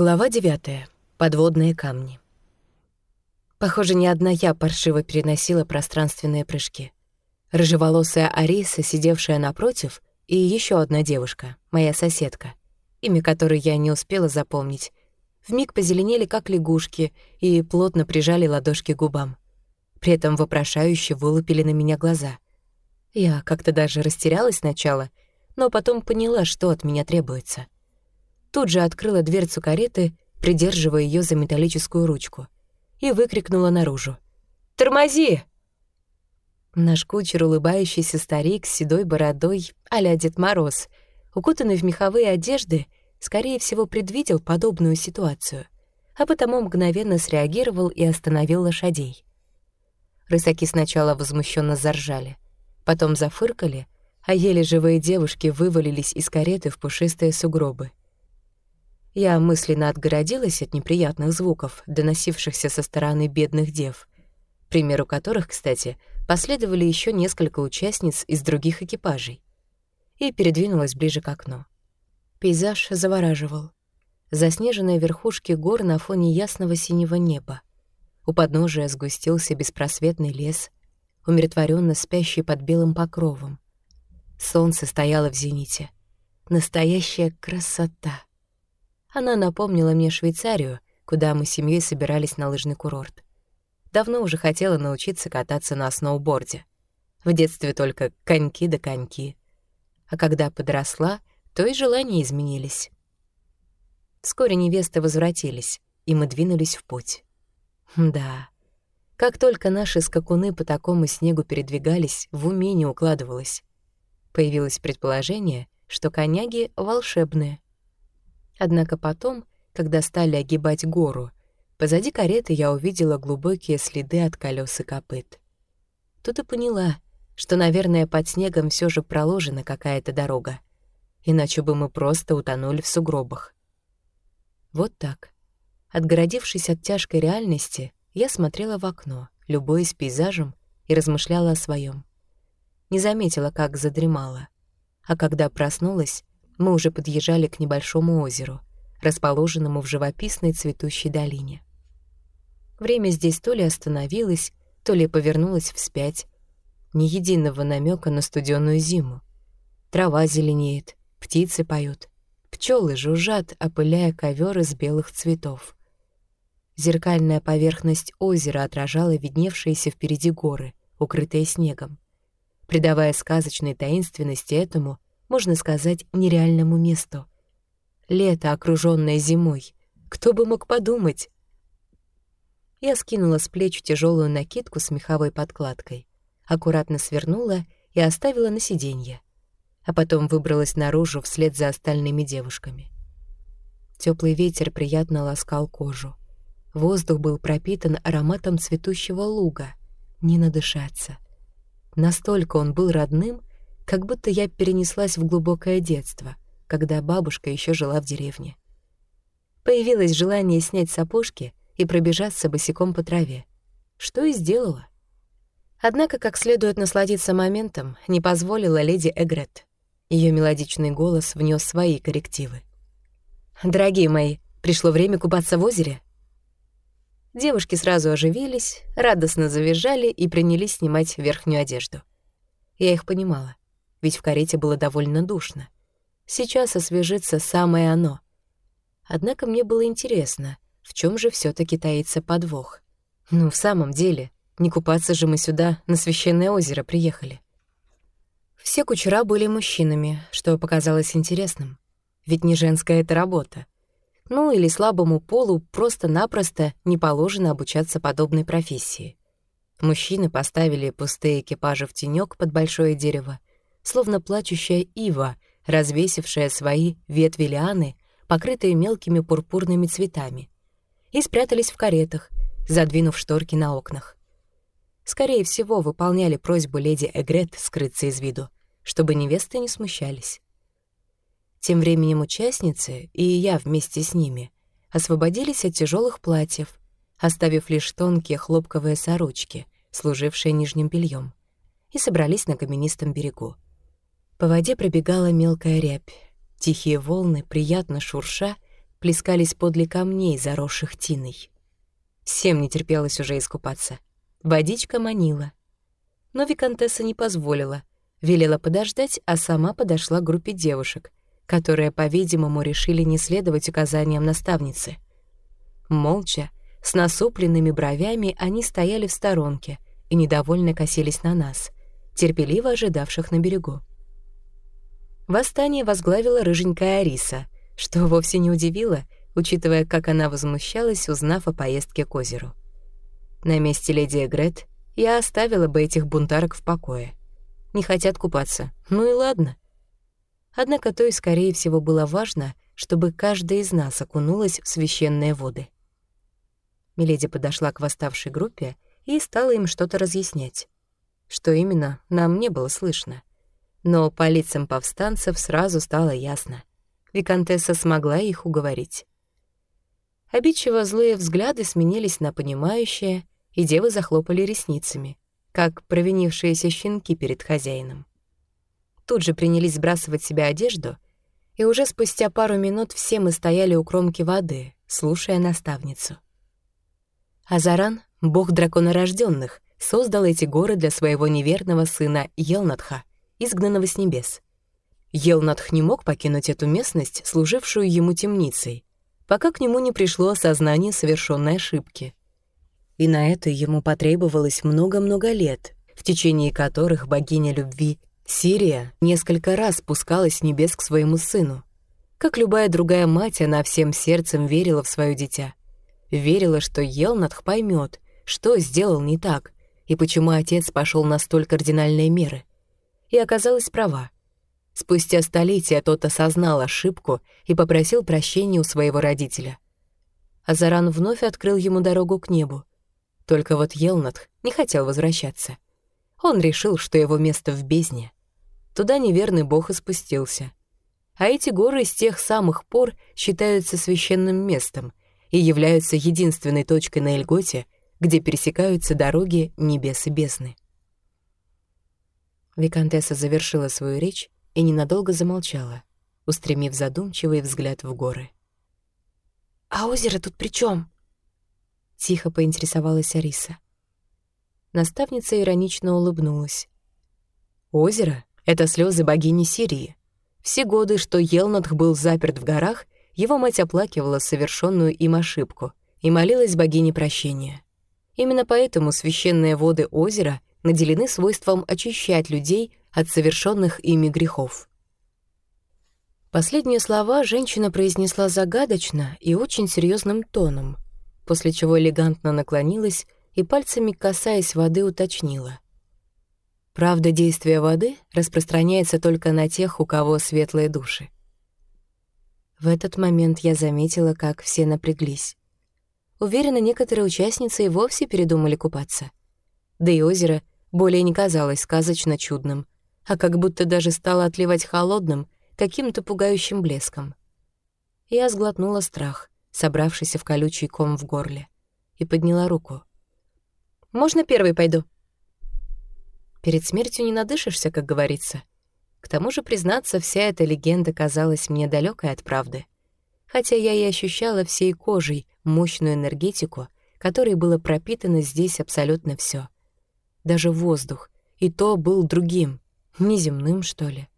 Глава 9. Подводные камни. Похоже, не одна я паршиво переносила пространственные прыжки. Рыжеволосая Ариса, сидевшая напротив, и еще одна девушка, моя соседка, имя которой я не успела запомнить, вмиг позеленели, как лягушки, и плотно прижали ладошки к губам. При этом вопрошающе вылупили на меня глаза. Я как-то даже растерялась сначала, но потом поняла, что от меня требуется — тут же открыла дверцу кареты, придерживая ее за металлическую ручку, и выкрикнула наружу. «Тормози!» Наш кучер, улыбающийся старик с седой бородой а Дед Мороз, укутанный в меховые одежды, скорее всего, предвидел подобную ситуацию, а потому мгновенно среагировал и остановил лошадей. Рысаки сначала возмущенно заржали, потом зафыркали, а еле живые девушки вывалились из кареты в пушистые сугробы. Я мысленно отгородилась от неприятных звуков, доносившихся со стороны бедных дев, примеру которых, кстати, последовали еще несколько участниц из других экипажей, и передвинулась ближе к окну. Пейзаж завораживал. Заснеженные верхушки гор на фоне ясного синего неба. У подножия сгустился беспросветный лес, умиротворенно спящий под белым покровом. Солнце стояло в зените. Настоящая красота. Она напомнила мне Швейцарию, куда мы с семьей собирались на лыжный курорт. Давно уже хотела научиться кататься на сноуборде. В детстве только коньки да коньки. А когда подросла, то и желания изменились. Вскоре невесты возвратились, и мы двинулись в путь. Да, как только наши скакуны по такому снегу передвигались, в уме не укладывалось. Появилось предположение, что коняги волшебные — Однако потом, когда стали огибать гору, позади кареты я увидела глубокие следы от колес и копыт. Тут и поняла, что, наверное, под снегом все же проложена какая-то дорога, иначе бы мы просто утонули в сугробах. Вот так. Отгородившись от тяжкой реальности, я смотрела в окно, любуясь пейзажем, и размышляла о своем. Не заметила, как задремала. А когда проснулась, мы уже подъезжали к небольшому озеру, расположенному в живописной цветущей долине. Время здесь то ли остановилось, то ли повернулось вспять. Ни единого намека на студеную зиму. Трава зеленеет, птицы поют, пчелы жужжат, опыляя ковер из белых цветов. Зеркальная поверхность озера отражала видневшиеся впереди горы, укрытые снегом, придавая сказочной таинственности этому можно сказать, нереальному месту. Лето, окружённое зимой. Кто бы мог подумать? Я скинула с плеч тяжелую накидку с меховой подкладкой, аккуратно свернула и оставила на сиденье, а потом выбралась наружу вслед за остальными девушками. Теплый ветер приятно ласкал кожу. Воздух был пропитан ароматом цветущего луга. Не надышаться. Настолько он был родным, как будто я перенеслась в глубокое детство, когда бабушка еще жила в деревне. Появилось желание снять сапожки и пробежаться босиком по траве, что и сделала. Однако, как следует насладиться моментом, не позволила леди Эгрет. Ее мелодичный голос внес свои коррективы. «Дорогие мои, пришло время купаться в озере?» Девушки сразу оживились, радостно завизжали и принялись снимать верхнюю одежду. Я их понимала ведь в карете было довольно душно. Сейчас освежится самое оно. Однако мне было интересно, в чем же все таки таится подвох. Ну, в самом деле, не купаться же мы сюда, на священное озеро приехали. Все кучера были мужчинами, что показалось интересным. Ведь не женская это работа. Ну или слабому полу просто-напросто не положено обучаться подобной профессии. Мужчины поставили пустые экипажи в тенек под большое дерево словно плачущая ива, развесившая свои ветви лианы, покрытые мелкими пурпурными цветами, и спрятались в каретах, задвинув шторки на окнах. Скорее всего, выполняли просьбу леди Эгрет скрыться из виду, чтобы невесты не смущались. Тем временем участницы, и я вместе с ними, освободились от тяжелых платьев, оставив лишь тонкие хлопковые сорочки, служившие нижним бельем, и собрались на каменистом берегу. По воде пробегала мелкая рябь. Тихие волны, приятно шурша, плескались подле камней, заросших тиной. Всем не терпелось уже искупаться. Водичка манила. Но Викантесса не позволила, велела подождать, а сама подошла к группе девушек, которые, по-видимому, решили не следовать указаниям наставницы. Молча, с насупленными бровями они стояли в сторонке и недовольно косились на нас, терпеливо ожидавших на берегу. Восстание возглавила рыженькая Ариса, что вовсе не удивило, учитывая, как она возмущалась, узнав о поездке к озеру. На месте леди Эгрет я оставила бы этих бунтарок в покое. Не хотят купаться, ну и ладно. Однако то и, скорее всего, было важно, чтобы каждая из нас окунулась в священные воды. Миледи подошла к восставшей группе и стала им что-то разъяснять. Что именно, нам не было слышно. Но по лицам повстанцев сразу стало ясно. Викантесса смогла их уговорить. Обидчиво злые взгляды сменились на понимающие, и девы захлопали ресницами, как провинившиеся щенки перед хозяином. Тут же принялись сбрасывать себе одежду, и уже спустя пару минут все мы стояли у кромки воды, слушая наставницу. Азаран, бог драконорожденных, создал эти горы для своего неверного сына Елнатха, изгнанного с небес. Елнатх не мог покинуть эту местность, служившую ему темницей, пока к нему не пришло осознание совершенной ошибки. И на это ему потребовалось много-много лет, в течение которых богиня любви Сирия несколько раз спускалась с небес к своему сыну. Как любая другая мать, она всем сердцем верила в свое дитя. Верила, что Елнатх поймет, что сделал не так, и почему отец пошел на столь кардинальные меры. И оказалась права. Спустя столетия тот осознал ошибку и попросил прощения у своего родителя. Азаран вновь открыл ему дорогу к небу. Только вот Елнатх не хотел возвращаться. Он решил, что его место в бездне. Туда неверный бог и спустился. А эти горы с тех самых пор считаются священным местом, и являются единственной точкой на Эльготе, где пересекаются дороги небес и бездны. Викантесса завершила свою речь и ненадолго замолчала, устремив задумчивый взгляд в горы. «А озеро тут при чем? тихо поинтересовалась Ариса. Наставница иронично улыбнулась. «Озеро — это слезы богини Сирии. Все годы, что Елнатх был заперт в горах, его мать оплакивала совершенную им ошибку и молилась богине прощения. Именно поэтому священные воды озера наделены свойством очищать людей от совершенных ими грехов. Последние слова женщина произнесла загадочно и очень серьезным тоном, после чего элегантно наклонилась и пальцами, касаясь воды, уточнила. Правда, действие воды распространяется только на тех, у кого светлые души. В этот момент я заметила, как все напряглись. Уверена, некоторые участницы и вовсе передумали купаться. Да и озеро более не казалось сказочно чудным, а как будто даже стало отливать холодным, каким-то пугающим блеском. Я сглотнула страх, собравшийся в колючий ком в горле, и подняла руку. «Можно первой пойду?» Перед смертью не надышишься, как говорится. К тому же, признаться, вся эта легенда казалась мне далекой от правды. Хотя я и ощущала всей кожей мощную энергетику, которой было пропитано здесь абсолютно все. Даже воздух, и то был другим, неземным, что ли.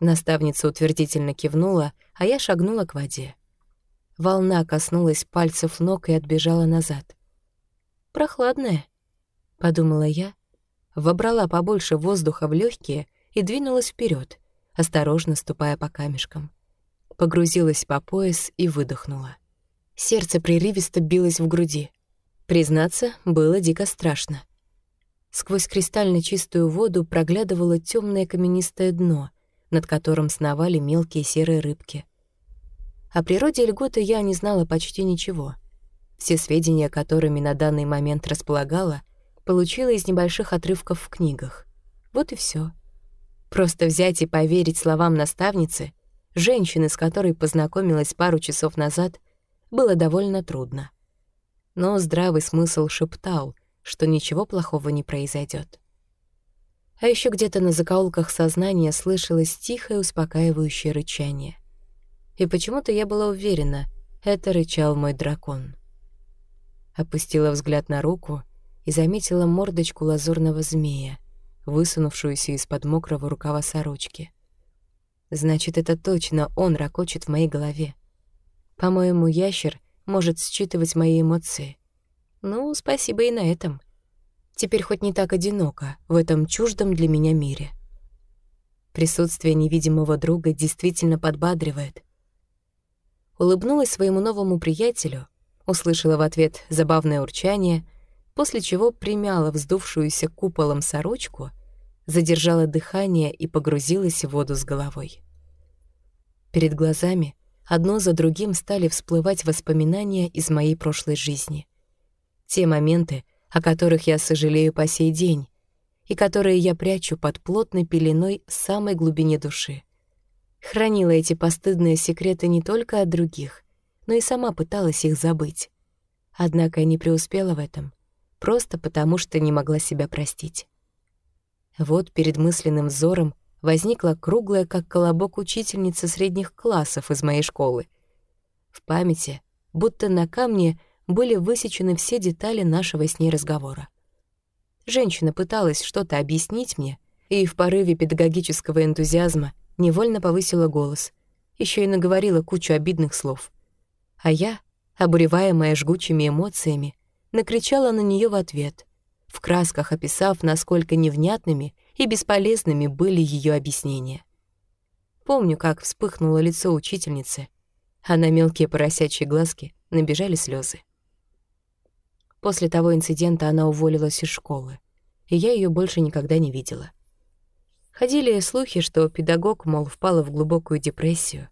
Наставница утвердительно кивнула, а я шагнула к воде. Волна коснулась пальцев ног и отбежала назад. «Прохладная», — подумала я, вобрала побольше воздуха в легкие и двинулась вперед, осторожно ступая по камешкам. Погрузилась по пояс и выдохнула. Сердце прерывисто билось в груди. Признаться, было дико страшно. Сквозь кристально чистую воду проглядывало темное каменистое дно, над которым сновали мелкие серые рыбки. О природе льготы я не знала почти ничего. Все сведения, которыми на данный момент располагала, получила из небольших отрывков в книгах. Вот и все. Просто взять и поверить словам наставницы, женщины, с которой познакомилась пару часов назад, было довольно трудно. Но здравый смысл шептал, что ничего плохого не произойдет. А еще где-то на закоулках сознания слышалось тихое успокаивающее рычание. И почему-то я была уверена, это рычал мой дракон. Опустила взгляд на руку и заметила мордочку лазурного змея, высунувшуюся из-под мокрого рукава сорочки. Значит, это точно он ракочет в моей голове. По-моему, ящер может считывать мои эмоции. Ну, спасибо и на этом. Теперь хоть не так одиноко в этом чуждом для меня мире. Присутствие невидимого друга действительно подбадривает. Улыбнулась своему новому приятелю, услышала в ответ забавное урчание, после чего примяла вздувшуюся куполом сорочку, задержала дыхание и погрузилась в воду с головой. Перед глазами одно за другим стали всплывать воспоминания из моей прошлой жизни. Те моменты, о которых я сожалею по сей день, и которые я прячу под плотной пеленой в самой глубине души. Хранила эти постыдные секреты не только от других, но и сама пыталась их забыть. Однако не преуспела в этом, просто потому что не могла себя простить. Вот перед мысленным взором возникла круглая, как колобок, учительница средних классов из моей школы. В памяти, будто на камне, были высечены все детали нашего с ней разговора. Женщина пыталась что-то объяснить мне, и в порыве педагогического энтузиазма невольно повысила голос, еще и наговорила кучу обидных слов. А я, обуреваемая жгучими эмоциями, накричала на нее в ответ, в красках описав, насколько невнятными и бесполезными были ее объяснения. Помню, как вспыхнуло лицо учительницы, а на мелкие поросячьи глазки набежали слезы. После того инцидента она уволилась из школы, и я ее больше никогда не видела. Ходили слухи, что педагог, мол, впала в глубокую депрессию.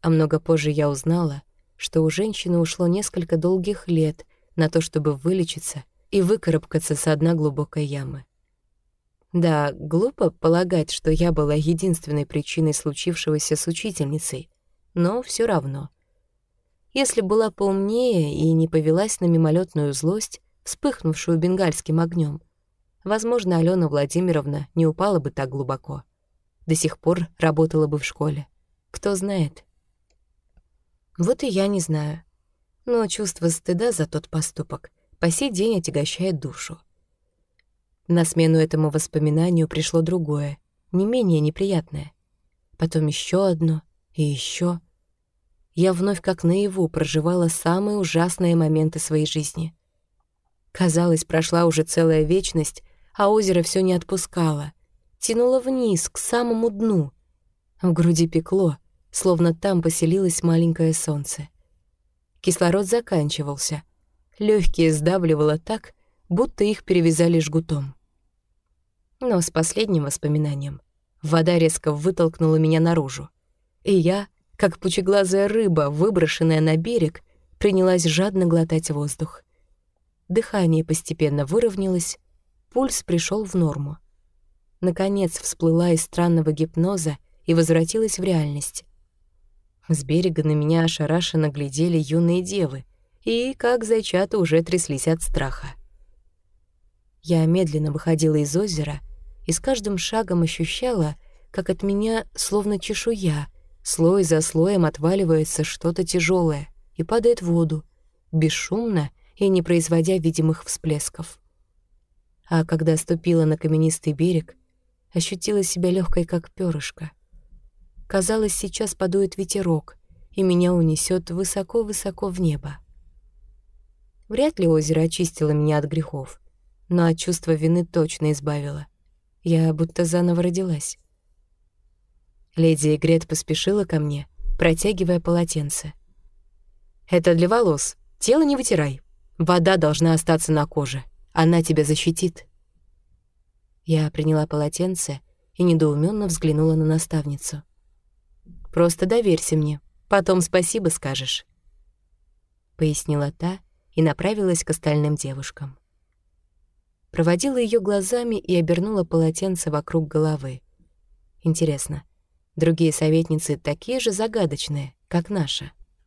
А много позже я узнала, что у женщины ушло несколько долгих лет на то, чтобы вылечиться и выкарабкаться с дна глубокой ямы. Да, глупо полагать, что я была единственной причиной случившегося с учительницей, но все равно. Если была поумнее и не повелась на мимолетную злость, вспыхнувшую бенгальским огнем, возможно, Алена Владимировна не упала бы так глубоко. До сих пор работала бы в школе. Кто знает. Вот и я не знаю. Но чувство стыда за тот поступок по сей день отягощает душу. На смену этому воспоминанию пришло другое, не менее неприятное. Потом еще одно и еще. Я вновь как наяву проживала самые ужасные моменты своей жизни. Казалось, прошла уже целая вечность, а озеро все не отпускало. Тянуло вниз, к самому дну. В груди пекло, словно там поселилось маленькое солнце. Кислород заканчивался. Легкие сдавливало так, будто их перевязали жгутом. Но с последним воспоминанием вода резко вытолкнула меня наружу. И я, как пучеглазая рыба, выброшенная на берег, принялась жадно глотать воздух. Дыхание постепенно выровнялось, пульс пришел в норму. Наконец всплыла из странного гипноза и возвратилась в реальность. С берега на меня ошарашенно глядели юные девы и, как зайчата, уже тряслись от страха. Я медленно выходила из озера и с каждым шагом ощущала, как от меня, словно чешуя, слой за слоем отваливается что-то тяжелое и падает в воду, бесшумно и не производя видимых всплесков. А когда ступила на каменистый берег, ощутила себя легкой, как перышко. Казалось, сейчас подует ветерок, и меня унесет высоко-высоко в небо. Вряд ли озеро очистило меня от грехов, но от чувства вины точно избавило. Я будто заново родилась. Леди Игрет поспешила ко мне, протягивая полотенце. «Это для волос. Тело не вытирай. Вода должна остаться на коже. Она тебя защитит». Я приняла полотенце и недоуменно взглянула на наставницу. «Просто доверься мне, потом спасибо скажешь», — пояснила та и направилась к остальным девушкам проводила ее глазами и обернула полотенце вокруг головы. Интересно, другие советницы такие же загадочные, как наша?